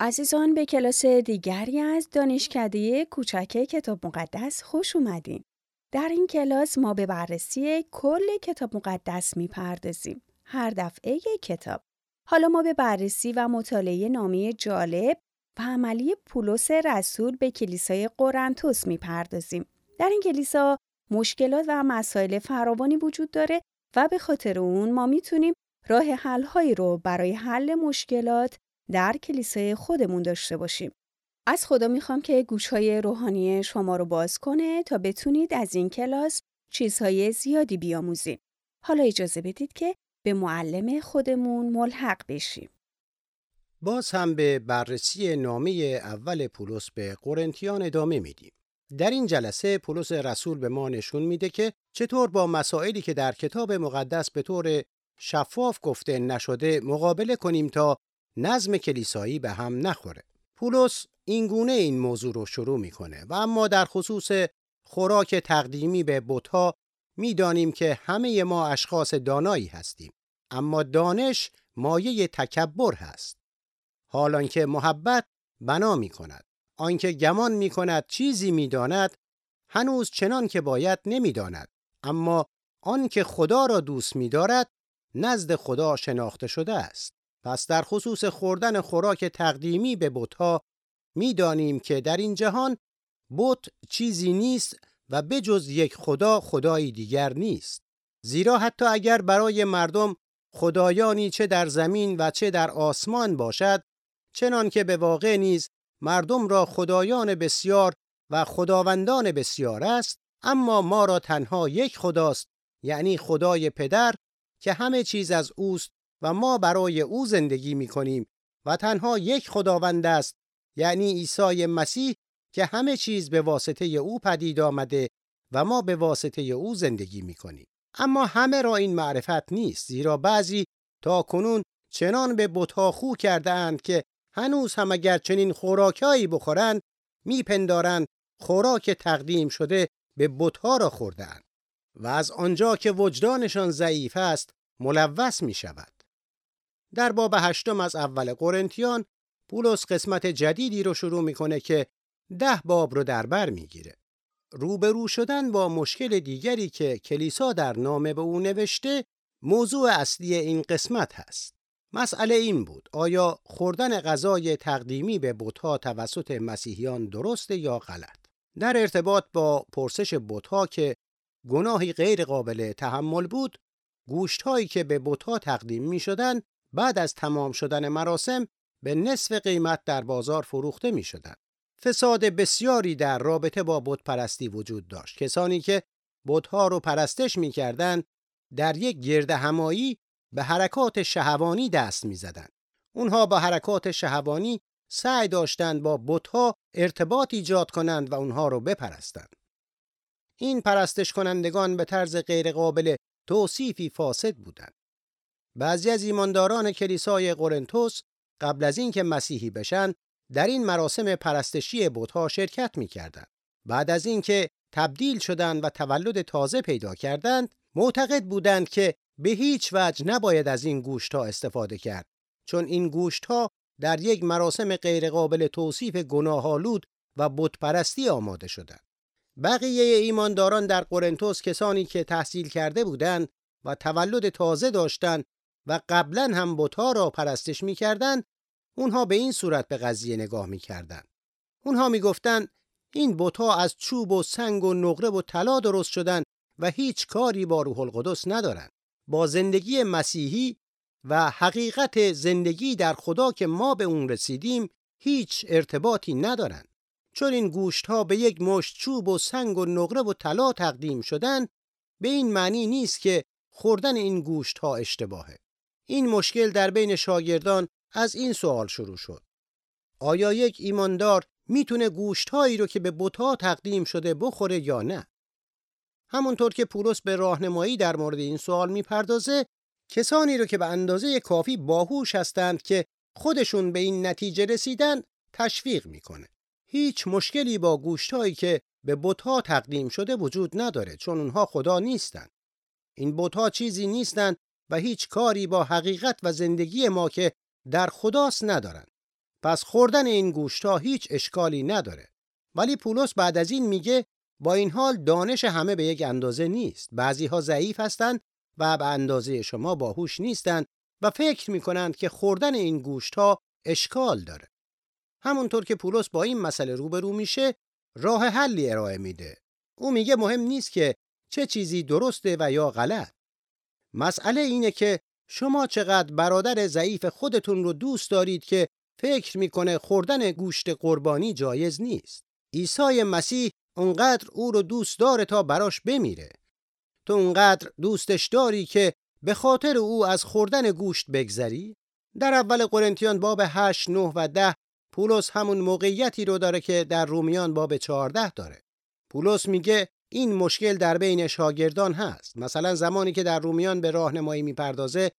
عزیزان به کلاس دیگری از دانشکده کوچک کتاب مقدس خوش اومدین. در این کلاس ما به بررسی کل کتاب مقدس می‌پردازیم. هر دفعه یک کتاب. حالا ما به بررسی و مطالعه نامه جالب و عملی پولس رسول به کلیسای قرنتوس می‌پردازیم. در این کلیسا مشکلات و مسائل فراوانی وجود داره و به خاطر اون ما می‌تونیم راه حل هایی رو برای حل مشکلات در کلیسای خودمون داشته باشیم. از خدا می‌خوام که گوشهای روحانی شما رو باز کنه تا بتونید از این کلاس چیزهای زیادی بیاموزید. حالا اجازه بدید که به معلم خودمون ملحق بشیم. باز هم به بررسی نامه اول پولس به قرنتیان ادامه میدیم. در این جلسه پولس رسول به ما نشون میده که چطور با مسائلی که در کتاب مقدس به طور شفاف گفته نشده مقابله کنیم تا نظم کلیسایی به هم نخوره. پولس این گونه این موضوع رو شروع می‌کنه و اما در خصوص خوراک تقدیمی به بتها می‌دانیم که همه ما اشخاص دانایی هستیم اما دانش مایه تکبر هست. حالان که محبت بنا می کند آنکه گمان می کند چیزی می داند هنوز چنان که باید نمی داند اما آنکه خدا را دوست می دارد نزد خدا شناخته شده است. پس در خصوص خوردن خوراک تقدیمی به بتها می‌دانیم که در این جهان بت چیزی نیست و بجز یک خدا خدایی دیگر نیست. زیرا حتی اگر برای مردم خدایانی چه در زمین و چه در آسمان باشد چنان که به واقع نیز مردم را خدایان بسیار و خداوندان بسیار است اما ما را تنها یک خداست یعنی خدای پدر که همه چیز از اوست و ما برای او زندگی می کنیم و تنها یک خداوند است یعنی عیسی مسیح که همه چیز به واسطه او پدید آمده و ما به واسطه او زندگی می کنیم. اما همه را این معرفت نیست زیرا بعضی تا کنون چنان به بتها خو کرده اند که هنوز هم اگر چنین خوراکهایی بخورند میپندارند خوراک تقدیم شده به بتها را خوردهاند و از آنجا که وجدانشان ضعیف است ملوث می شود. در باب هشتم از اول قرنتیان پولس قسمت جدیدی رو شروع می‌کنه که ده باب رو در بر می‌گیره. روبرو شدن با مشکل دیگری که کلیسا در نامه به او نوشته موضوع اصلی این قسمت هست. مسئله این بود آیا خوردن غذای تقدیمی به بتها توسط مسیحیان درسته یا غلط؟ در ارتباط با پرسش بتها که گناهی غیر قابل تحمل بود، گوشت هایی که به بتها تقدیم می شدن بعد از تمام شدن مراسم به نصف قیمت در بازار فروخته می شدن. فساد بسیاری در رابطه با بت پرستی وجود داشت. کسانی که بتها رو پرستش می کردن در یک گرد همایی به حرکات شهوانی دست می زدن. اونها با حرکات شهوانی سعی داشتند با بتها ارتباط ایجاد کنند و اونها رو بپرستند. این پرستش کنندگان به طرز غیرقابل توصیفی فاسد بودند. بعضی از ایمانداران کلیسای قرنتوس قبل از اینکه مسیحی بشن در این مراسم پرستشی بتها شرکت می‌کردند. بعد از اینکه تبدیل شدند و تولد تازه پیدا کردند، معتقد بودند که به هیچ وجه نباید از این گوشت ها استفاده کرد چون این گوشت ها در یک مراسم غیرقابل توصیف گناهالود و بتپرستی آماده شدند. بقیه ایمانداران در قرنتوس کسانی که تحصیل کرده بودند و تولد تازه داشتند و قبلا هم بتها را پرستش می‌کردند اونها به این صورت به قضیه نگاه می‌کردند. اونها می‌گفتند این بتها از چوب و سنگ و نقره و طلا درست شدن و هیچ کاری با روح القدس ندارند. با زندگی مسیحی و حقیقت زندگی در خدا که ما به اون رسیدیم هیچ ارتباطی ندارند. چون این گوشت ها به یک مشت چوب و سنگ و نقره و طلا تقدیم شدن به این معنی نیست که خوردن این گوشت ها اشتباهه. این مشکل در بین شاگردان از این سوال شروع شد. آیا یک ایماندار می‌تونه گوشتهایی رو که به بتها تقدیم شده بخوره یا نه؟ همونطور که پولس به راهنمایی در مورد این سوال می‌پردازه، کسانی رو که به اندازه کافی باهوش هستند که خودشون به این نتیجه رسیدن تشویق می‌کنه. هیچ مشکلی با گوشتهایی که به بتها تقدیم شده وجود نداره چون اونها خدا نیستند. این بتها چیزی نیستند و هیچ کاری با حقیقت و زندگی ما که در خداست ندارند. پس خوردن این گوشت ها هیچ اشکالی نداره. ولی پولس بعد از این میگه با این حال دانش همه به یک اندازه نیست. بعضی ها ضعیف هستند و به اندازه شما باهوش نیستند و فکر می‌کنند که خوردن این گوشت ها اشکال داره. همونطور که پولس با این مسئله روبرو میشه راه حلی ارائه میده. او میگه مهم نیست که چه چیزی درسته و یا غلط. مسئله اینه که شما چقدر برادر ضعیف خودتون رو دوست دارید که فکر می‌کنه خوردن گوشت قربانی جایز نیست. عیسی مسیح اونقدر او رو دوست داره تا براش بمیره. تو اونقدر دوستش داری که به خاطر او از خوردن گوشت بگذری؟ در اول قرنتیان باب 8, 9 و 10 پولس همون موقعیتی رو داره که در رومیان باب 14 داره. پولس میگه این مشکل در بین شاگردان هست. مثلا زمانی که در رومیان به راهنمایی می‌پردازه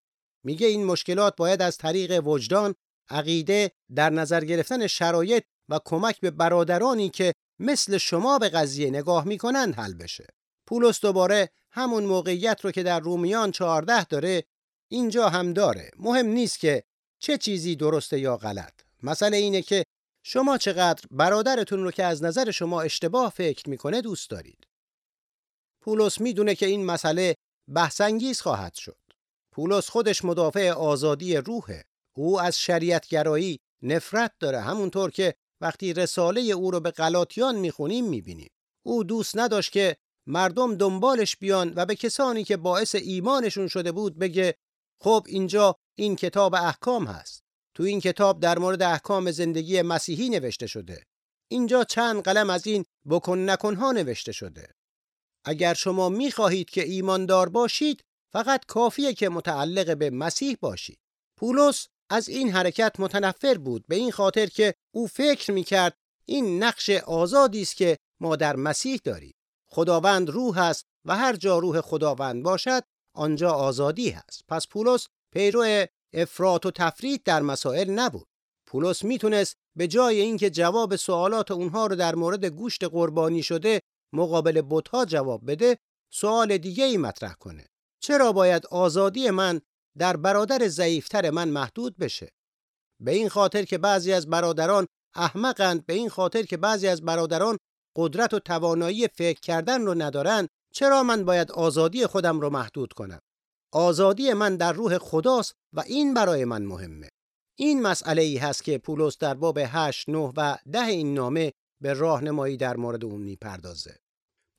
میگه این مشکلات باید از طریق وجدان، عقیده، در نظر گرفتن شرایط و کمک به برادرانی که مثل شما به قضیه نگاه می‌کنند حل بشه. پولس دوباره همون موقعیت رو که در رومیان 14 داره اینجا هم داره. مهم نیست که چه چیزی درسته یا غلط. مسئله اینه که شما چقدر برادرتون رو که از نظر شما اشتباه فکر می‌کنه دوست دارید. پولس می‌دونه که این مسئله بحثانگیز خواهد شد. پولس خودش مدافع آزادی روحه. او از شریعتگرایی نفرت داره همونطور که وقتی رساله او رو به غلاطیان می‌خونیم می‌بینیم. او دوست نداشت که مردم دنبالش بیان و به کسانی که باعث ایمانشون شده بود بگه خب اینجا این کتاب احکام هست. تو این کتاب در مورد احکام زندگی مسیحی نوشته شده. اینجا چند قلم از این بکن نکنها نوشته شده. اگر شما می‌خواهید که ایماندار باشید فقط کافیه که متعلق به مسیح باشید. پولس از این حرکت متنفر بود به این خاطر که او فکر می‌کرد این نقش آزادی است که ما در مسیح داریم. خداوند روح است و هر جا روح خداوند باشد آنجا آزادی هست. پس پولس پیرو افراط و تفرید در مسائل نبود. پولس می‌تونست به جای اینکه جواب سوالات اونها رو در مورد گوشت قربانی شده مقابل بتها جواب بده سوال دیگه ای مطرح کنه. چرا باید آزادی من در برادر ضعیفتر من محدود بشه؟ به این خاطر که بعضی از برادران احمقند به این خاطر که بعضی از برادران قدرت و توانایی فکر کردن رو ندارن چرا من باید آزادی خودم رو محدود کنم آزادی من در روح خداست و این برای من مهمه این مسئله ای هست که پولس در باب 8 9 و 10 این نامه به راهنمایی در مورد اون می‌پردازه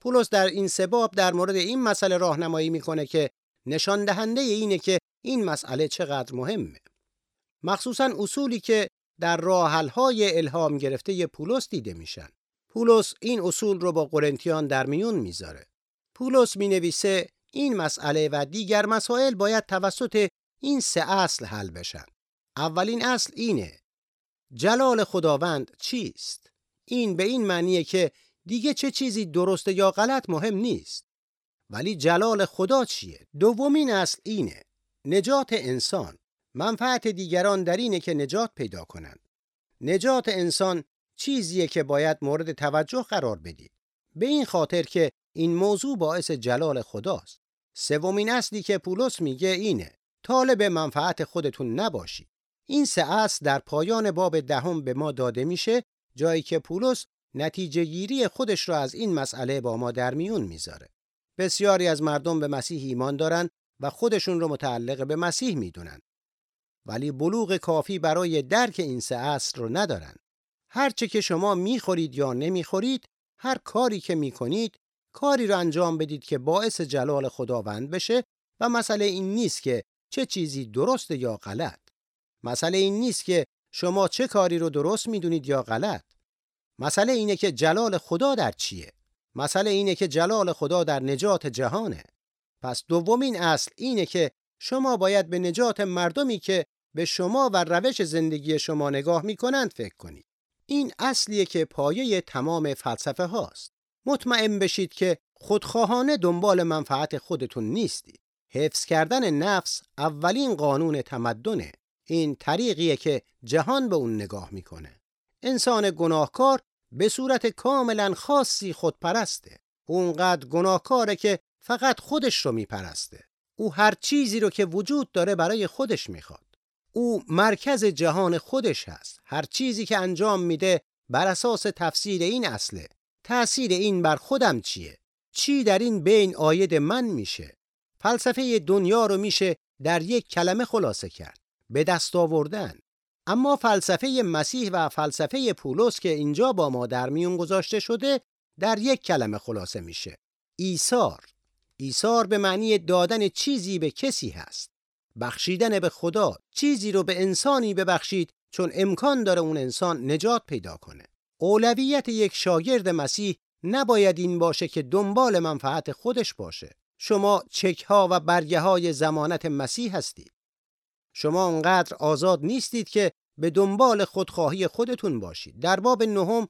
پولس در این سباب در مورد این مسئله راهنمایی می‌کنه که نشان دهنده اینه که این مسئله چقدر مهمه مخصوصا اصولی که در راهحل‌های الهام گرفته پولس دیده میشن پولس این اصول رو با قرنتیان در میون می‌ذاره. پولس می نویسه این مسئله و دیگر مسائل باید توسط این سه اصل حل بشن. اولین اصل اینه جلال خداوند چیست؟ این به این معنیه که دیگه چه چیزی درسته یا غلط مهم نیست. ولی جلال خدا چیه؟ دومین اصل اینه نجات انسان. منفعت دیگران در اینه که نجات پیدا کنند. نجات انسان چیزیه که باید مورد توجه قرار بدید. به این خاطر که این موضوع باعث جلال خداست. سومین اصلی که پولس میگه اینه طالب منفعت خودتون نباشید. این سه اصل در پایان باب دهم به ما داده میشه جایی که پولس نتیجه گیری خودش را از این مسئله با ما در میون می‌ذاره. بسیاری از مردم به مسیح ایمان دارن و خودشون رو متعلق به مسیح می‌دونن. ولی بلوغ کافی برای درک این سه اصل رو ندارن. هر چه که شما می‌خورید یا نمی‌خورید هر کاری که می‌کنید کاری رو انجام بدید که باعث جلال خداوند بشه و مسئله این نیست که چه چیزی درست یا غلط مسئله این نیست که شما چه کاری رو درست می‌دونید یا غلط مسئله اینه که جلال خدا در چیه مسئله اینه که جلال خدا در نجات جهانه پس دومین اصل اینه که شما باید به نجات مردمی که به شما و روش زندگی شما نگاه می‌کنند فکر کنید این اصلیه که پایه تمام فلسفه هاست. مطمئن بشید که خودخواهانه دنبال منفعت خودتون نیستید. حفظ کردن نفس اولین قانون تمدنه. این طریقیه که جهان به اون نگاه می‌کنه. انسان گناهکار به صورت کاملا خاصی خودپرسته. اونقدر گناهکاره که فقط خودش رو میپرسته. او هر چیزی رو که وجود داره برای خودش می‌خواد. او مرکز جهان خودش هست هر چیزی که انجام میده بر اساس تفسیر این اصله تأثیر این بر خودم چیه چی در این بین آید من میشه فلسفه دنیا رو میشه در یک کلمه خلاصه کرد به دست آوردن. اما فلسفه مسیح و فلسفه پولس که اینجا با ما در میون گذاشته شده در یک کلمه خلاصه میشه. ایثار. ایثار به معنی دادن چیزی به کسی هست. بخشیدن به خدا چیزی رو به انسانی ببخشید چون امکان داره اون انسان نجات پیدا کنه. اولویت یک شاگرد مسیح نباید این باشه که دنبال منفعت خودش باشه. شما چک ها و برگه های زمانت مسیح هستید. شما انقدر آزاد نیستید که به دنبال خودخواهی خودتون باشید در باب نهم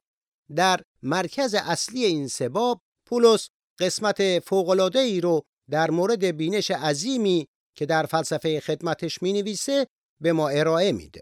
در مرکز اصلی این سباب پولس قسمت فوقلاده ای رو در مورد بینش عظیمی که در فلسفه خدمتش می نویسه به ما ارائه میده.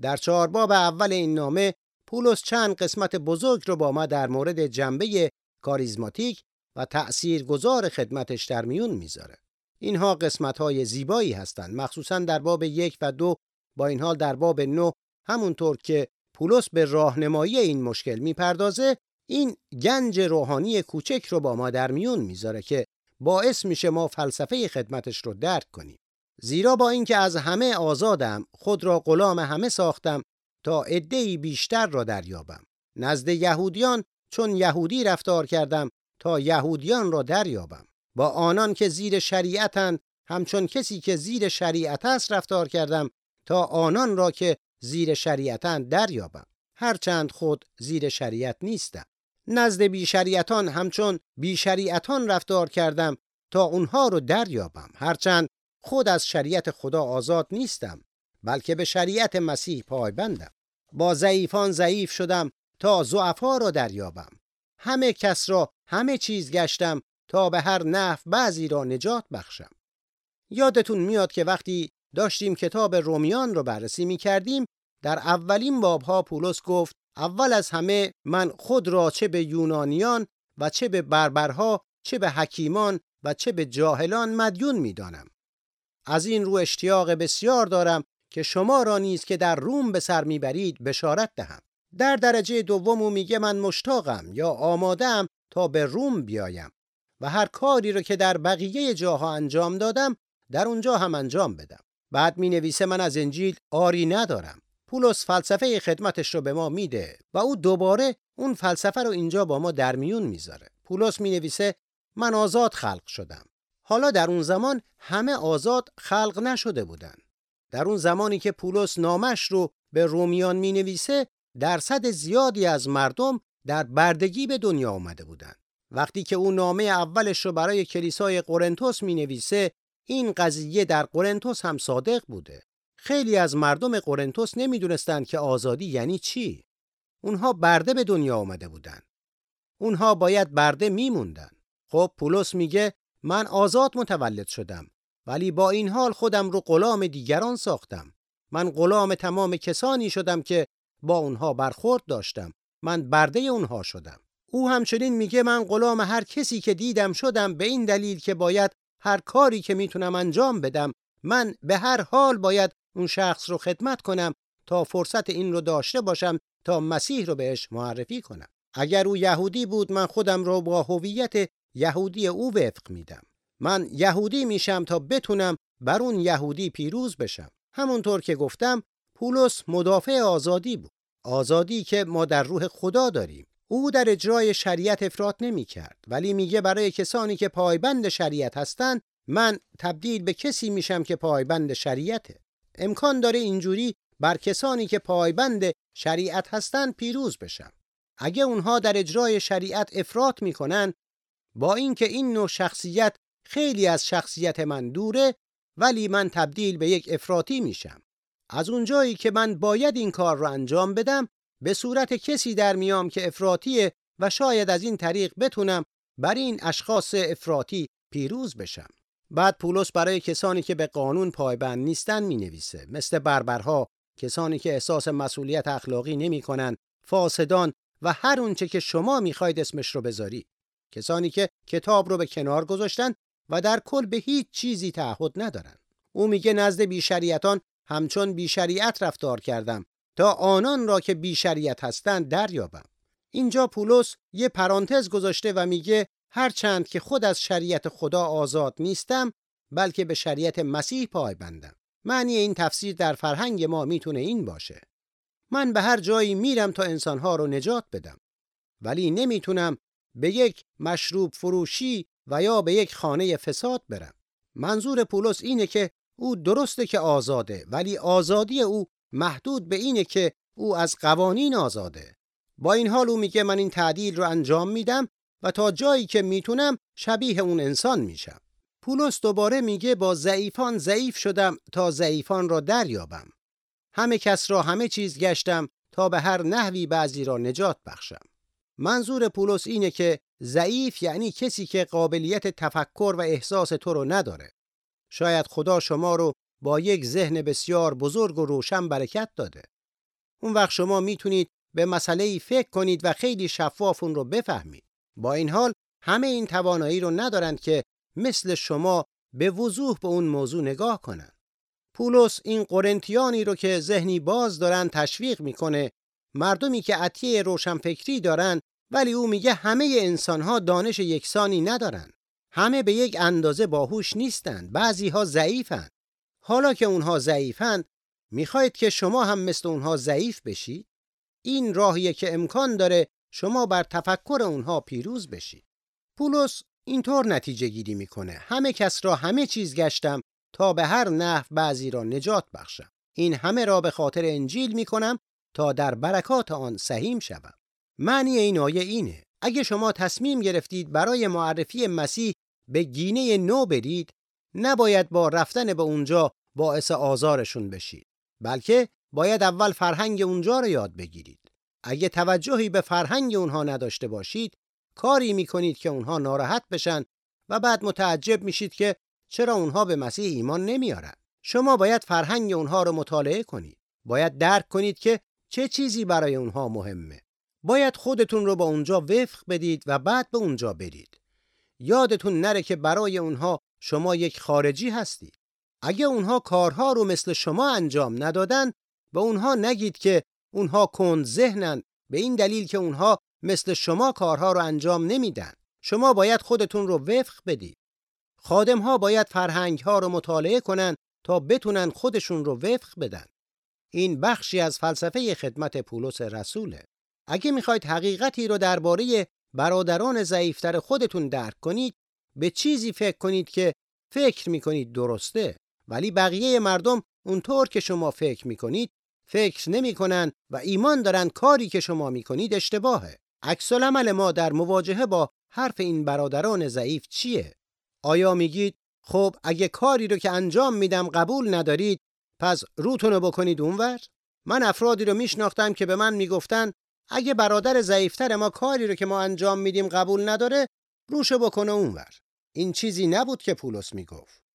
در چهار باب اول این نامه پولس چند قسمت بزرگ رو با ما در مورد جنبه کاریزماتیک و تأثیر گذار خدمتش در میون می‌ذاره. اینها قسمت های زیبایی هستند مخصوصا در باب یک و دو با این حال در باب نه همونطور که پولس به راهنمایی این مشکل می‌پردازه این گنج روحانی کوچک رو با ما در میون می‌ذاره که باعث میشه ما فلسفه خدمتش رو درک کنیم. زیرا با اینکه از همه آزادم خود را غلام همه ساختم تا عدهای بیشتر را دریابم. نزد یهودیان چون یهودی رفتار کردم تا یهودیان را دریابم. با آنان که زیر شریعتند همچون کسی که زیر شریعت است رفتار کردم تا آنان را که زیر شریعتند دریابم. هرچند خود زیر شریعت نیستم. نزد بیشریعتان همچون بیشریعتان رفتار کردم تا اونها رو دریابم. هرچند خود از شریعت خدا آزاد نیستم بلکه به شریعت مسیح پایبندم. با ضعیفان ضعیف شدم تا ضعفا را دریابم. همه کس را همه چیز گشتم تا به هر نحو بعضی را نجات بخشم. یادتون میاد که وقتی داشتیم کتاب رومیان رو بررسی می کردیم در اولین بابها پولس گفت اول از همه من خود را چه به یونانیان و چه به بربرها چه به حکیمان و چه به جاهلان مدیون می‌دانم. از این رو اشتیاق بسیار دارم که شما را نیز که در روم به سر می‌برید بشارت دهم. در درجه دوم او میگه من مشتاقم یا آمادم تا به روم بیایم. و هر کاری رو که در بقیه جاها انجام دادم در اونجا هم انجام بدم. بعد می نویسه من از انجیل آری ندارم. پولس فلسفه خدمتش رو به ما میده و او دوباره اون فلسفه رو اینجا با ما در میون می‌ذاره. پولس می نویسه من آزاد خلق شدم. حالا در اون زمان همه آزاد خلق نشده بودن. در اون زمانی که پولس نامش رو به رومیان می نویسه درصد زیادی از مردم در بردگی به دنیا آمده بودند. وقتی که او نامه اولش رو برای کلیسای قرنتوس می نویسه این قضیه در قرنتوس هم صادق بوده. خیلی از مردم قرنتوس نمی‌دونستند که آزادی یعنی چی. اونها برده به دنیا آمده بودند. اونها باید برده میموندن. خب پولس میگه من آزاد متولد شدم ولی با این حال خودم رو غلام دیگران ساختم. من غلام تمام کسانی شدم که با اونها برخورد داشتم. من برده اونها شدم. او همچنین میگه من غلام هر کسی که دیدم شدم به این دلیل که باید هر کاری که می‌تونم انجام بدم من به هر حال باید اون شخص رو خدمت کنم تا فرصت این رو داشته باشم تا مسیح رو بهش معرفی کنم. اگر او یهودی بود من خودم رو با هویت یهودی او وفق میدم. من یهودی میشم تا بتونم بر اون یهودی پیروز بشم. همونطور که گفتم پولس مدافع آزادی بود. آزادی که ما در روح خدا داریم. او در اجرای شریعت افراد نمی کرد ولی میگه برای کسانی که پایبند شریعت هستند من تبدیل به کسی میشم که پایبند شریعته امکان داره اینجوری بر کسانی که پایبند شریعت هستند پیروز بشم. اگه اونها در اجرای شریعت افراط می‌کنن با اینکه این نوع شخصیت خیلی از شخصیت من دوره ولی من تبدیل به یک افراطی میشم. از اونجایی که من باید این کار رو انجام بدم به صورت کسی در میام که افراطیه و شاید از این طریق بتونم بر این اشخاص افراطی پیروز بشم. بعد پولس برای کسانی که به قانون پایبند نیستن می نویسه مثل بربرها کسانی که احساس مسئولیت اخلاقی نمی کنن فاسدان و هر اونچه که شما می‌خواید اسمش رو بذاری. کسانی که کتاب رو به کنار گذاشتن و در کل به هیچ چیزی تعهد ندارن. او میگه نزد بیشریعتان همچون بیشریعت رفتار کردم. تا آنان را که بیشریعت هستند دریابم. اینجا پولس یه پرانتز گذاشته و میگه هرچند که خود از شریعت خدا آزاد نیستم بلکه به شریعت مسیح پای بندم. معنی این تفسیر در فرهنگ ما می‌تونه این باشه. من به هر جایی میرم تا انسانها رو نجات بدم. ولی نمی‌تونم به یک مشروب فروشی و یا به یک خانه فساد برم. منظور پولس اینه که او درسته که آزاده ولی آزادی او محدود به اینه که او از قوانین آزاده. با این حال او میگه من این تعدیل رو انجام میدم و تا جایی که می‌تونم شبیه اون انسان میشم. پولس دوباره میگه با ضعیفان ضعیف شدم تا ضعیفان را دریابم. همه کس را همه چیز گشتم تا به هر نحوی بعضی را نجات بخشم. منظور پولس اینه که ضعیف یعنی کسی که قابلیت تفکر و احساس تو رو نداره. شاید خدا شما رو با یک ذهن بسیار بزرگ و روشن برکت داده. اون وقت شما می‌تونید به مسئله ای فکر کنید و خیلی شفاف اون رو بفهمید. با این حال همه این توانایی رو ندارند که مثل شما به وضوح به اون موضوع نگاه کنند. پولس این قرنتیانی رو که ذهنی باز دارن تشویق می‌کنه. مردمی که عطیه روشنفکری دارن ولی او میگه همه انسانها دانش یکسانی ندارن. همه به یک اندازه باهوش نیستند بعضی ها ضعیفن. حالا که اونها ضعیفند می‌خواید که شما هم مثل اونها ضعیف بشید این راهیه که امکان داره شما بر تفکر اونها پیروز بشید پولس اینطور نتیجه گیری می‌کنه. همه کس را همه چیز گشتم تا به هر نحو بعضی را نجات بخشم. این همه را به خاطر انجیل می‌کنم تا در برکات آن سهیم شوم. معنی این آیه اینه. اگه شما تصمیم گرفتید برای معرفی مسیح به گینه نو برید نباید با رفتن به اونجا باعث آزارشون بشید. بلکه باید اول فرهنگ اونجا رو یاد بگیرید. اگه توجهی به فرهنگ اونها نداشته باشید کاری می‌کنید که اونها ناراحت بشن و بعد متعجب میشید که چرا اونها به مسیح ایمان نمیارن. شما باید فرهنگ اونها رو مطالعه کنید. باید درک کنید که چه چیزی برای اونها مهمه. باید خودتون رو با اونجا وفق بدید و بعد به اونجا برید. یادتون نره که برای اونها شما یک خارجی هستید. اگه اونها کارها رو مثل شما انجام ندادن به اونها نگید که اونها کند ذهنن به این دلیل که اونها مثل شما کارها رو انجام نمیدن. شما باید خودتون رو وفق بدید. خادم ها باید فرهنگ ها رو مطالعه کنن تا بتونن خودشون رو وفق بدن. این بخشی از فلسفه خدمت پولس رسوله. اگه می‌خواید حقیقتی رو درباره برادران ضعیفتر خودتون درک کنید به چیزی فکر کنید که فکر می‌کنید درسته. ولی بقیه مردم اونطور که شما فکر می‌کنید فکر نمی‌کنن و ایمان دارن کاری که شما می‌کنید اشتباهه. عکس عمل ما در مواجهه با حرف این برادران ضعیف چیه؟ آیا میگید خب اگه کاری رو که انجام میدم قبول ندارید پس روتون رو بکنید اونور؟ من افرادی رو میشناختم که به من می‌گفتن اگه برادر ضعیفتر ما کاری رو که ما انجام میدیم قبول نداره روشو بکنه اونور. این چیزی نبود که پولس می‌گفت.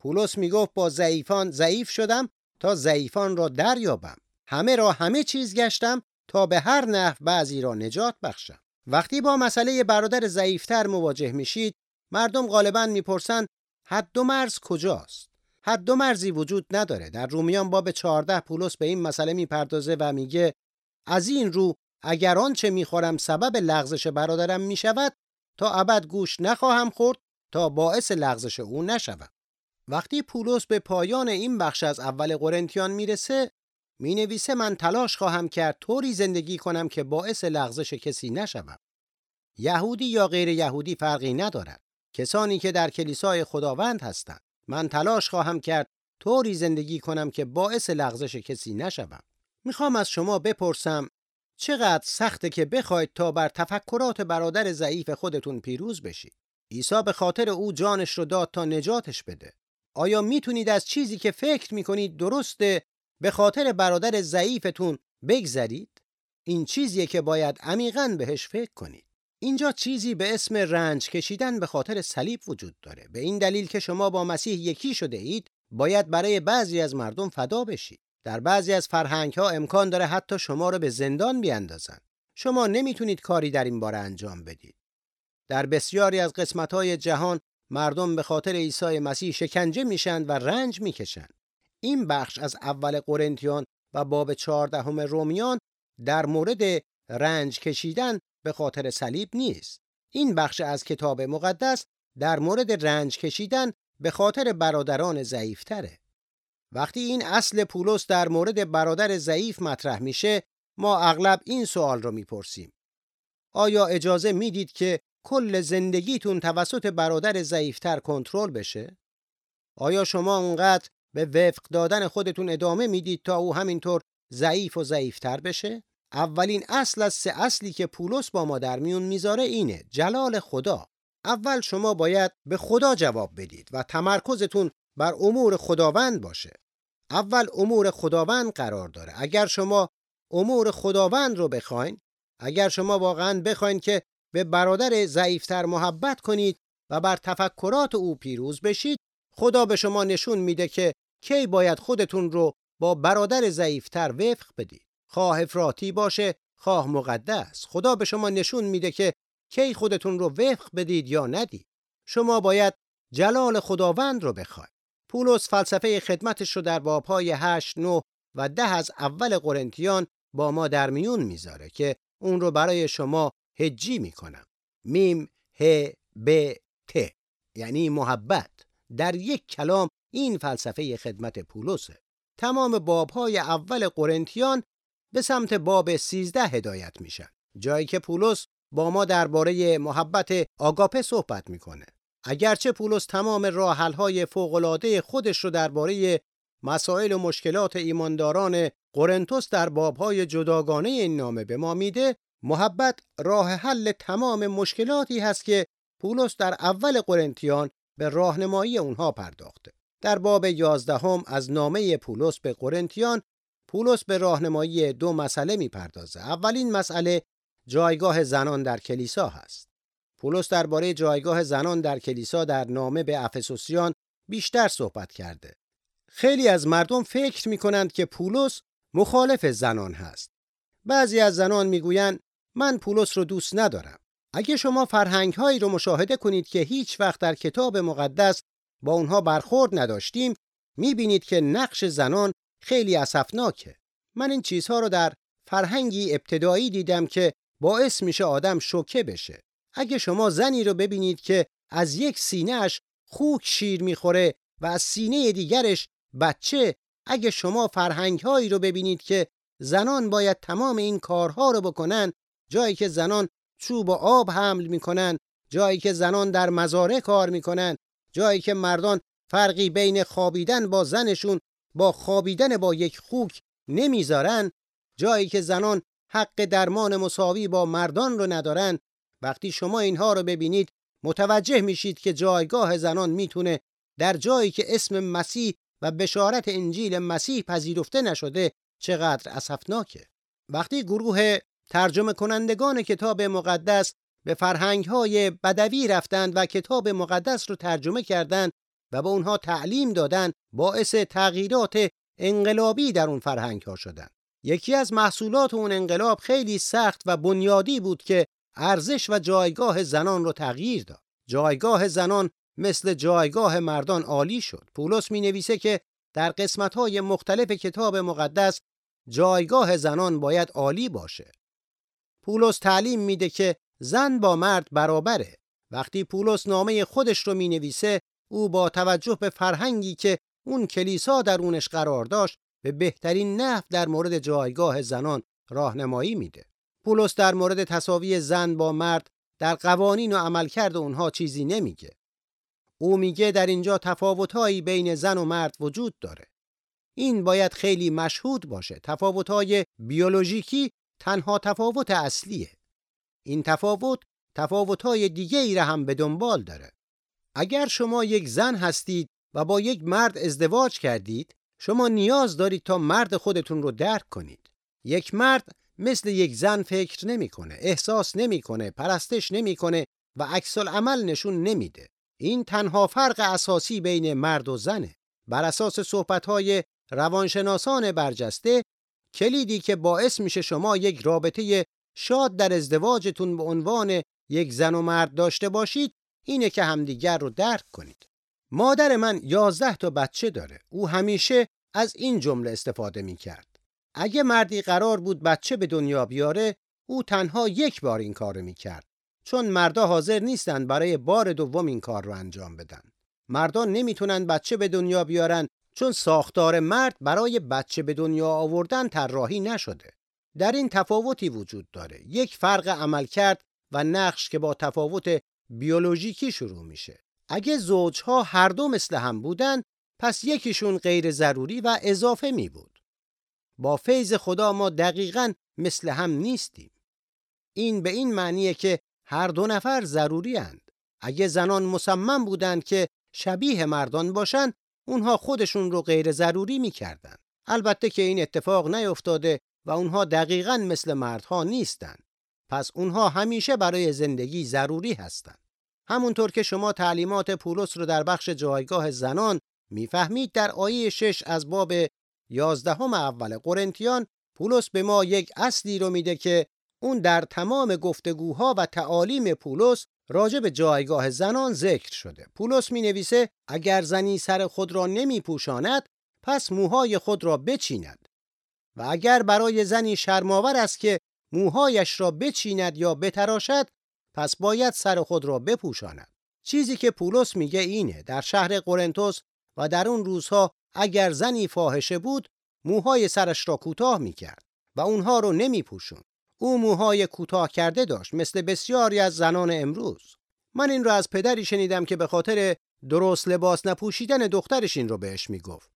پولس می‌گفت با ضعیفان ضعیف شدم تا ضعیفان را دریابم. همه را همه چیز گشتم تا به هر نحو بعضی را نجات بخشم. وقتی با مسئله برادر ضعیفتر مواجه میشید مردم غالبا می‌پرسند حد و مرز کجاست؟ حد و مرزی وجود نداره. در رومیان باب 14 پولس به این مسئله می‌پردازه و میگه از این رو اگر آنچه می‌خورم سبب لغزش برادرم می‌شود تا ابد گوش نخواهم خورد تا باعث لغزش او نشوم وقتی پولس به پایان این بخش از اول قرنتیان می‌رسه می نویسه من تلاش خواهم کرد طوری زندگی کنم که باعث لغزش کسی نشوم. یهودی یا غیر یهودی فرقی ندارد. کسانی که در کلیسای خداوند هستند من تلاش خواهم کرد طوری زندگی کنم که باعث لغزش کسی نشوم. می‌خوام از شما بپرسم چقدر سخته که بخواید تا بر تفکرات برادر ضعیف خودتون پیروز بشید. عیسی به خاطر او جانش رو داد تا نجاتش بده. آیا می‌تونید از چیزی که فکر می‌کنید درسته به خاطر برادر ضعیفتون بگذرید؟ این چیزیه که باید عمیقا بهش فکر کنید. اینجا چیزی به اسم رنج کشیدن به خاطر صلیب وجود داره. به این دلیل که شما با مسیح یکی شده اید، باید برای بعضی از مردم فدا بشید. در بعضی از فرهنگ ها امکان داره حتی شما رو به زندان بیاندازن. شما نمی‌تونید کاری در این باره انجام بدید. در بسیاری از قسمت های جهان مردم به خاطر عیسی مسیح شکنجه میشن و رنج می‌کشن. این بخش از اول قرنتیان و باب چهاردهم رومیان در مورد رنج کشیدن به خاطر صلیب نیست. این بخش از کتاب مقدس در مورد رنج کشیدن به خاطر برادران ضعیفتره. وقتی این اصل پولس در مورد برادر ضعیف مطرح میشه ما اغلب این سوال رو می‌پرسیم آیا اجازه می‌دید که کل زندگیتون توسط برادر ضعیفتر کنترل بشه؟ آیا شما اونقدر به وفق دادن خودتون ادامه می‌دید تا او همینطور ضعیف و ضعیفتر بشه؟ اولین اصل از سه اصلی که پولس با ما در میون می‌ذاره اینه جلال خدا اول شما باید به خدا جواب بدید و تمرکزتون بر امور خداوند باشه اول امور خداوند قرار داره اگر شما امور خداوند رو بخواین اگر شما واقعا بخواین که به برادر ضعیفتر محبت کنید و بر تفکرات او پیروز بشید. خدا به شما نشون میده که کی باید خودتون رو با برادر ضعیفتر وفق بدید. خواه افراطی باشه خواه مقدس. خدا به شما نشون میده که کی خودتون رو وفق بدید یا ندید. شما باید جلال خداوند رو بخواید. پولس فلسفه خدمتش رو در بابهای 8 9 و ده از اول قرنتیان با ما در میون می‌ذاره که اون رو برای شما هجی می‌کنم. میم ه ب ت. یعنی محبت. در یک کلام این فلسفه خدمت پولسه. تمام بابهای اول قرنتیان به سمت باب 13 هدایت میشن. جایی که پولس با ما درباره محبت آگاپه صحبت می‌کنه. اگرچه پولس تمام راهحل‌های فوق‌العاده خودش رو درباره مسائل و مشکلات ایمانداران قرنتوس در بابهای جداگانه این نامه به ما میده محبت راه حل تمام مشکلاتی هست که پولس در اول قرنتیان به راهنمایی اونها پرداخته. در باب یازدهم از نامه پولس به قرنتیان پولس به راهنمایی دو مسئله می‌پردازه. اولین مسئله جایگاه زنان در کلیسا هست. پولس درباره جایگاه زنان در کلیسا در نامه به افسوسیان بیشتر صحبت کرده. خیلی از مردم فکر می کنند که پولس مخالف زنان هست. بعضی از زنان می‌گویند من پولس رو دوست ندارم. اگه شما فرهنگ هایی رو مشاهده کنید که هیچ وقت در کتاب مقدس با اونها برخورد نداشتیم می‌بینید که نقش زنان خیلی اسفناکه. من این چیزها رو در فرهنگی ابتدایی دیدم که باعث میشه آدم شوکه بشه. اگه شما زنی رو ببینید که از یک سینهش خوک شیر می‌خوره و از سینه دیگرش بچه اگه شما فرهنگ هایی رو ببینید که زنان باید تمام این کارها رو بکنن جایی که زنان چوب و آب حمل می‌کنن جایی که زنان در مزاره کار می‌کنن جایی که مردان فرقی بین خوابیدن با زنشون با خوابیدن با یک خوک نمی‌ذارن جایی که زنان حق درمان مساوی با مردان رو ندارن. وقتی شما اینها رو ببینید متوجه میشید که جایگاه زنان می‌تونه در جایی که اسم مسیح و بشارت انجیل مسیح پذیرفته نشده چقدر اسفناکه. وقتی گروه ترجمه کنندگان کتاب مقدس به فرهنگ های بدوی رفتند و کتاب مقدس رو ترجمه کردند و به اونها تعلیم دادند باعث تغییرات انقلابی در اون فرهنگ ها شدند یکی از محصولات اون انقلاب خیلی سخت و بنیادی بود که ارزش و جایگاه زنان رو تغییر داد جایگاه زنان مثل جایگاه مردان عالی شد. پولس می نویسه که در قسمت های مختلف کتاب مقدس جایگاه زنان باید عالی باشه. پولس تعلیم میده که زن با مرد برابره. وقتی پولس نامه خودش رو می نویسه او با توجه به فرهنگی که اون کلیسا درونش قرار داشت به بهترین نحو در مورد جایگاه زنان راهنمایی میده. پولس در مورد تصاوی زن با مرد در قوانین و عملکرد اونها چیزی نمیگه. او میگه در اینجا تفاوتهایی بین زن و مرد وجود داره. این باید خیلی مشهود باشه. تفاوتهای بیولوژیکی تنها تفاوت اصلیه. این تفاوت تفاوتهای دیگه ای را هم به دنبال داره. اگر شما یک زن هستید و با یک مرد ازدواج کردید، شما نیاز دارید تا مرد خودتون رو درک کنید. یک مرد مثل یک زن فکر نمی‌کنه، احساس نمی‌کنه، پرستش نمی‌کنه و عکس عمل نشون نمیده. این تنها فرق اساسی بین مرد و زنه. بر اساس صحبت‌های روانشناسان برجسته کلیدی که باعث میشه شما یک رابطه شاد در ازدواجتون به عنوان یک زن و مرد داشته باشید اینه که همدیگر رو درک کنید. مادر من یازده تا بچه داره. او همیشه از این جمله استفاده می کرد. اگه مردی قرار بود بچه به دنیا بیاره او تنها یک بار این کار می کرد. چون مردا حاضر نیستند برای بار دوم این کار رو انجام بدن. مردان نمی‌تونن بچه به دنیا بیارن چون ساختار مرد برای بچه به دنیا آوردن طراحی نشده. در این تفاوتی وجود داره. یک فرق عمل کرد و نقش که با تفاوت بیولوژیکی شروع میشه. اگه زوجها هر دو مثل هم بودن پس یکیشون غیر ضروری و اضافه می بود. با فیض خدا ما دقیقا مثل هم نیستیم. این به این معنیه که هر دو نفر ضروری هند. اگه زنان مصمم بودند که شبیه مردان باشند اونها خودشون رو غیر ضروری می‌کردن. البته که این اتفاق نیفتاده و اونها دقیقا مثل مردها نیستند. پس اونها همیشه برای زندگی ضروری هستند. همونطور که شما تعلیمات پولس رو در بخش جایگاه زنان می‌فهمید در آیه 6 از باب 11 اول قرنتیان پولس به ما یک اصلی رو میده که اون در تمام گفتگوها و تعالیم پولس راجع به جایگاه زنان ذکر شده. پولس می نویسه اگر زنی سر خود را نمی پوشاند پس موهای خود را بچیند و اگر برای زنی شرماور است که موهایش را بچیند یا بتراشد پس باید سر خود را بپوشاند. چیزی که پولس میگه اینه در شهر قرنتوس و در اون روزها اگر زنی فاحشه بود موهای سرش را کوتاه می‌کرد و اونها رو نمیپوشون. او موهای کوتاه کرده داشت مثل بسیاری از زنان امروز. من این رو از پدری شنیدم که به خاطر درست لباس نپوشیدن دخترش این رو بهش می‌گفت.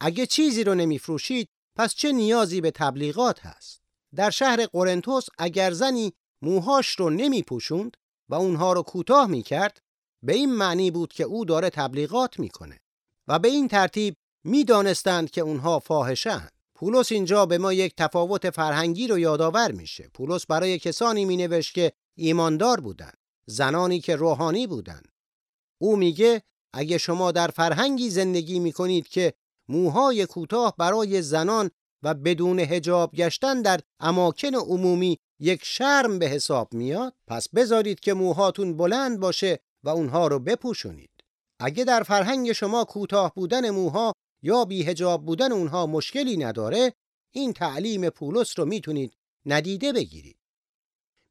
اگه چیزی رو نمیفروشید پس چه نیازی به تبلیغات هست؟ در شهر قرنتوس اگر زنی موهاش رو نمیپوشوند و اونها رو کوتاه می‌کرد به این معنی بود که او داره تبلیغات می‌کنه و به این ترتیب می‌دانستند که اونها فاحشه پولس اینجا به ما یک تفاوت فرهنگی رو یادآور میشه. پولس برای کسانی مینوشت که ایماندار بودند، زنانی که روحانی بودند. او میگه اگه شما در فرهنگی زندگی می‌کنید که موهای کوتاه برای زنان و بدون هجاب گشتن در اماکن عمومی یک شرم به حساب میاد پس بذارید که موهاتون بلند باشه و اونها رو بپوشونید اگه در فرهنگ شما کوتاه بودن موها یا بیهجاب بودن اونها مشکلی نداره این تعلیم پولس رو می‌تونید ندیده بگیرید.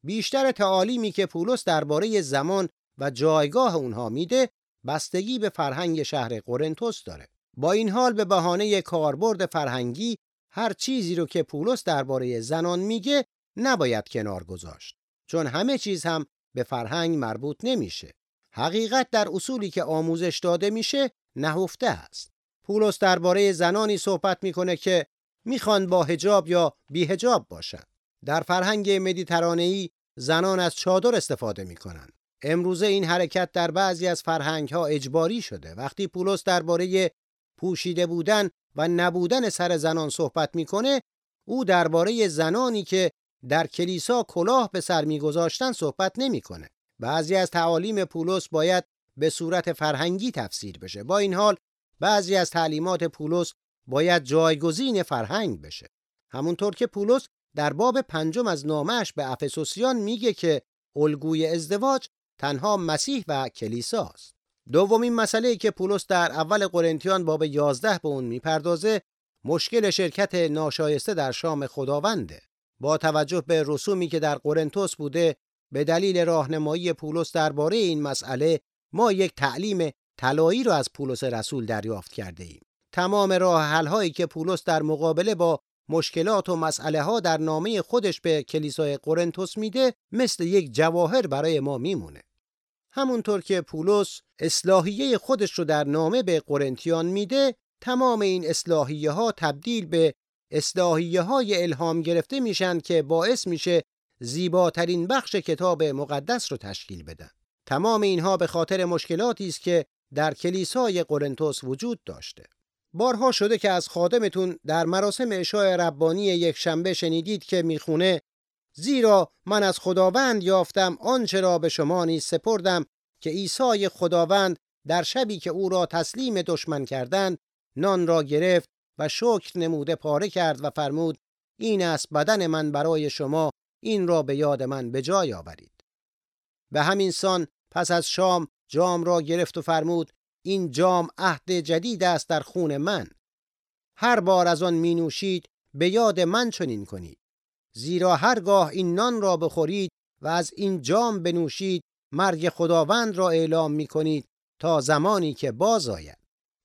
بیشتر تعالیمی که پولس درباره زمان و جایگاه اونها میده بستگی به فرهنگ شهر قرنتوس داره. با این حال به بهانه کاربرد فرهنگی هر چیزی رو که پولس درباره زنان میگه نباید کنار گذاشت. چون همه چیز هم به فرهنگ مربوط نمیشه. حقیقت در اصولی که آموزش داده میشه نهفته است. پولس درباره زنانی صحبت می‌کنه که می‌خوان با هجاب یا بی هجاب باشند. در فرهنگ مدیترانه‌ای زنان از چادر استفاده می‌کنن. امروزه این حرکت در بعضی از فرهنگ ها اجباری شده. وقتی پولس درباره پوشیده بودن و نبودن سر زنان صحبت می‌کنه، او درباره زنانی که در کلیسا کلاه به سر میگذاشتن صحبت نمی‌کنه. بعضی از تعالیم پولس باید به صورت فرهنگی تفسیر بشه. با این حال بعضی از تعلیمات پولس باید جایگزین فرهنگ بشه. همونطور که پولس در باب پنجم از نامش به افسوسیان میگه که الگوی ازدواج تنها مسیح و کلیساست. دومین مسئله که پولس در اول قرنتیان باب 11 به اون می‌پردازه مشکل شرکت ناشایسته در شام خداونده. با توجه به رسومی که در قرنتوس بوده به دلیل راهنمایی پولس درباره این مسئله ما یک تعلیم طلایی را از پولس رسول دریافت کرده ایم. تمام راه حل هایی که پولس در مقابله با مشکلات و مسئله ها در نامه خودش به کلیسای قرنتوس میده مثل یک جواهر برای ما میمونه. همونطور که پولس اصلاحیه خودش رو در نامه به قرنتیان میده تمام این اصلاحیه ها تبدیل به اصلاحیه های الهام گرفته میشن که باعث میشه زیباترین بخش کتاب مقدس رو تشکیل بدن. تمام اینها به خاطر مشکلاتی است که در کلیسای قرنتوس وجود داشته. بارها شده که از خادمتون در مراسم اشای ربانی یک شنبه شنیدید که می‌خونه زیرا من از خداوند یافتم آنچه را به شما نیز سپردم که عیسی خداوند در شبی که او را تسلیم دشمن کردند نان را گرفت و شکر نموده پاره کرد و فرمود این است بدن من برای شما این را به یاد من به جای آورید به همین سان پس از شام جام را گرفت و فرمود این جام عهد جدید است در خون من. هر بار از آن می نوشید به یاد من چنین کنید. زیرا هرگاه این نان را بخورید و از این جام بنوشید مرگ خداوند را اعلام می کنید تا زمانی که باز آید.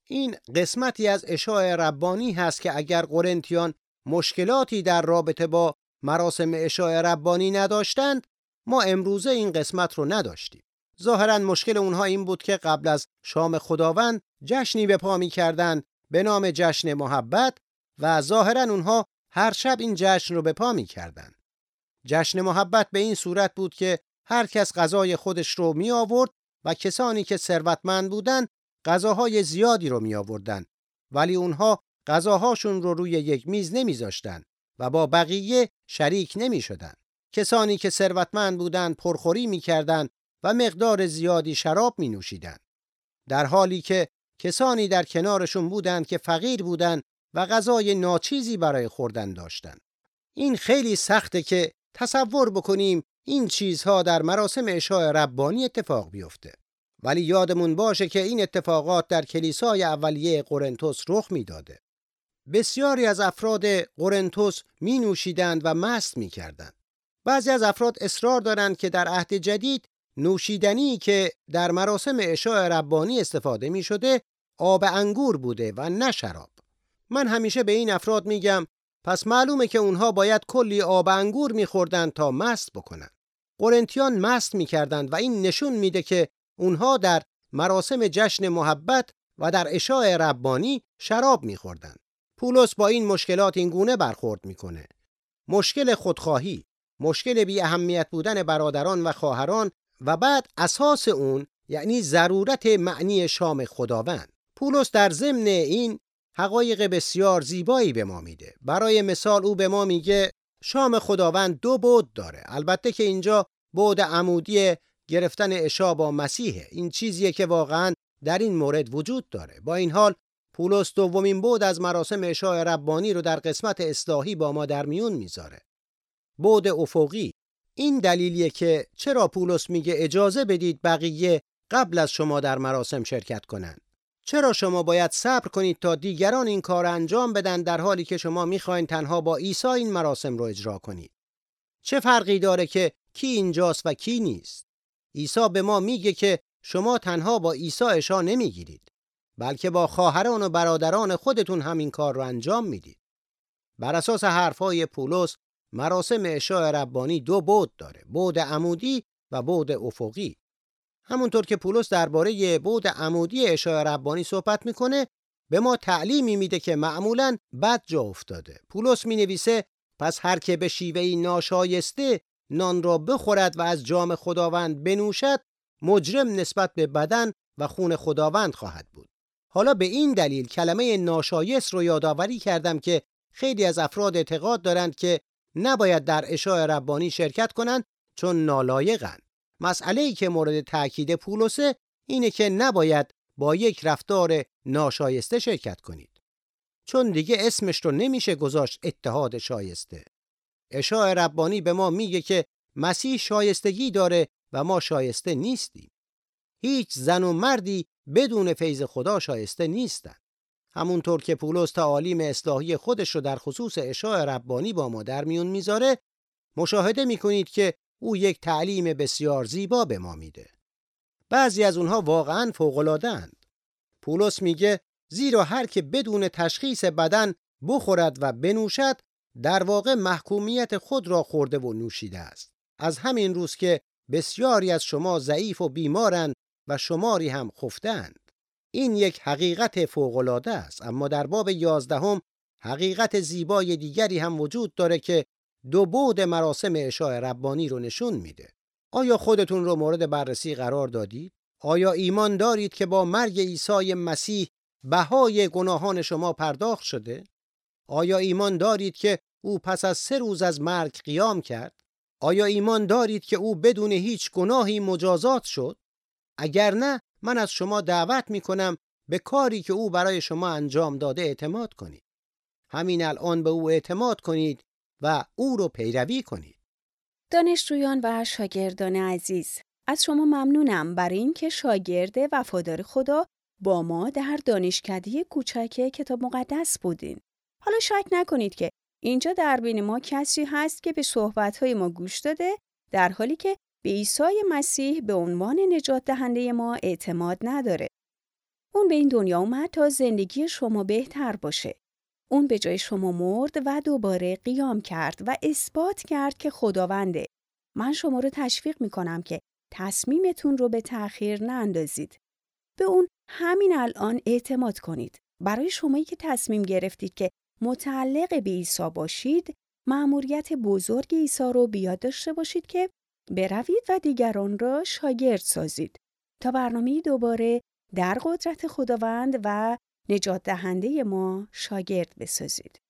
این قسمتی از اشاع ربانی هست که اگر قرنتیان مشکلاتی در رابطه با مراسم اشاع ربانی نداشتند ما امروزه این قسمت رو نداشتیم. ظاهرا مشکل اونها این بود که قبل از شام خداوند جشنی به پا می کردن به نام جشن محبت و ظاهرا اونها هر شب این جشن رو به پا می کردن. جشن محبت به این صورت بود که هر کس غذای خودش رو می آورد و کسانی که ثروتمند بودند غذاهای زیادی رو می آوردن ولی اونها غذاهاشون رو روی یک میز نمیذاشتن و با بقیه شریک نمی شدن. کسانی که ثروتمند بودند پرخوری می‌کردند و مقدار زیادی شراب می نوشیدن. در حالی که کسانی در کنارشون بودند که فقیر بودند و غذای ناچیزی برای خوردن داشتند. این خیلی سخته که تصور بکنیم این چیزها در مراسم اشاع ربانی اتفاق بیفته. ولی یادمون باشه که این اتفاقات در کلیسای اولیه قرنتوس رخ می‌داده. بسیاری از افراد قرنتوس می نوشیدند و مست می کردند. بعضی از افراد اصرار دارند که در عهد جدید نوشیدنی که در مراسم اشاع ربانی استفاده می شده آب انگور بوده و نه شراب. من همیشه به این افراد میگم پس معلومه که اونها باید کلی آب انگور میخوردن تا مست بکنن. قرنتیان مست می‌کردند و این نشون میده که اونها در مراسم جشن محبت و در اشاع ربانی شراب میخوردند. پولس با این مشکلات این گونه برخورد می‌کنه. مشکل خودخواهی، مشکل بی اهمیت بودن برادران و خواهران و بعد اساس اون یعنی ضرورت معنی شام خداوند. پولس در ضمن این حقایق بسیار زیبایی به ما میده. برای مثال او به ما میگه شام خداوند دو بود داره. البته که اینجا بود عمودی گرفتن اشا با مسیحه. این چیزیه که واقعا در این مورد وجود داره. با این حال پولس دومین بود از مراسم اشاع ربانی رو در قسمت اصلاحی با ما در میون می‌ذاره. بود افقی این دلیلیه که چرا پولس میگه اجازه بدید بقیه قبل از شما در مراسم شرکت کنند. چرا شما باید صبر کنید تا دیگران این کار انجام بدن در حالی که شما می‌خواین تنها با عیسی این مراسم رو اجرا کنید؟ چه فرقی داره که کی اینجاست و کی نیست؟ عیسی به ما میگه که شما تنها با عیسی اشا نمی‌گیرید بلکه با خواهران و برادران خودتون همین کار رو انجام می‌دید. بر اساس حرفهای پولس مراسم اشاع ربانی دو بود داره بود عمودی و بود افقی. همونطور که پولس درباره بود عمودی اشاع ربانی صحبت می‌کنه به ما تعلیمی میده که معمولا بد جا افتاده. پولس می نویسه پس هر که به شیوهی ناشایسته نان را بخورد و از جام خداوند بنوشد مجرم نسبت به بدن و خون خداوند خواهد بود. حالا به این دلیل کلمه ناشایست رو یادآوری کردم که خیلی از افراد اعتقاد دارند که نباید در اشاع ربانی شرکت کنند چون نالایقند. مسئله ای که مورد تاکید پولسه اینه که نباید با یک رفتار ناشایسته شرکت کنید. چون دیگه اسمش رو نمیشه گذاشت اتحاد شایسته. اشاع ربانی به ما میگه که مسیح شایستگی داره و ما شایسته نیستیم. هیچ زن و مردی بدون فیض خدا شایسته نیستند. همونطور که پولس تعالیم اصلاحی خودش رو در خصوص اشاع ربانی با ما در میون می‌ذاره مشاهده می‌کنید که او یک تعلیم بسیار زیبا به ما میده. بعضی از اونها واقعا فوق‌العاده‌اند. پولس میگه زیرا هر که بدون تشخیص بدن بخورد و بنوشد در واقع محکومیت خود را خورده و نوشیده است. از همین روز که بسیاری از شما ضعیف و بیمارند و شماری هم خفتند. این یک حقیقت فوق‌العاده است اما در باب یازدهم حقیقت زیبای دیگری هم وجود داره که دو بود مراسم اشاع ربانی رو نشون میده. آیا خودتون رو مورد بررسی قرار دادید؟ آیا ایمان دارید که با مرگ عیسی مسیح بهای گناهان شما پرداخت شده؟ آیا ایمان دارید که او پس از سه روز از مرگ قیام کرد؟ آیا ایمان دارید که او بدون هیچ گناهی مجازات شد؟ اگر نه من از شما دعوت می کنم به کاری که او برای شما انجام داده اعتماد کنید. همین الان به او اعتماد کنید و او رو پیروی کنید. دانشجویان و شاگردان عزیز از شما ممنونم برای اینکه شاگرد وفادار خدا با ما در دانشکده کوچک کتاب مقدس بودین. حالا شک نکنید که اینجا در بین ما کسی هست که به صحبتهای ما گوش داده در حالی که به عیسی مسیح به عنوان نجات دهنده ما اعتماد نداره. اون به این دنیا اومد تا زندگی شما بهتر باشه. اون به جای شما مرد و دوباره قیام کرد و اثبات کرد که خداونده. من شما رو تشویق می‌کنم که تصمیمتون رو به تأخیر ناندازید. به اون همین الان اعتماد کنید. برای شمایی که تصمیم گرفتید که متعلق به عیسی باشید، مأموریت بزرگ عیسی رو بیاد داشته باشید که بروید و دیگران را شاگرد سازید تا برنامه دوباره در قدرت خداوند و نجات دهنده ما شاگرد بسازید.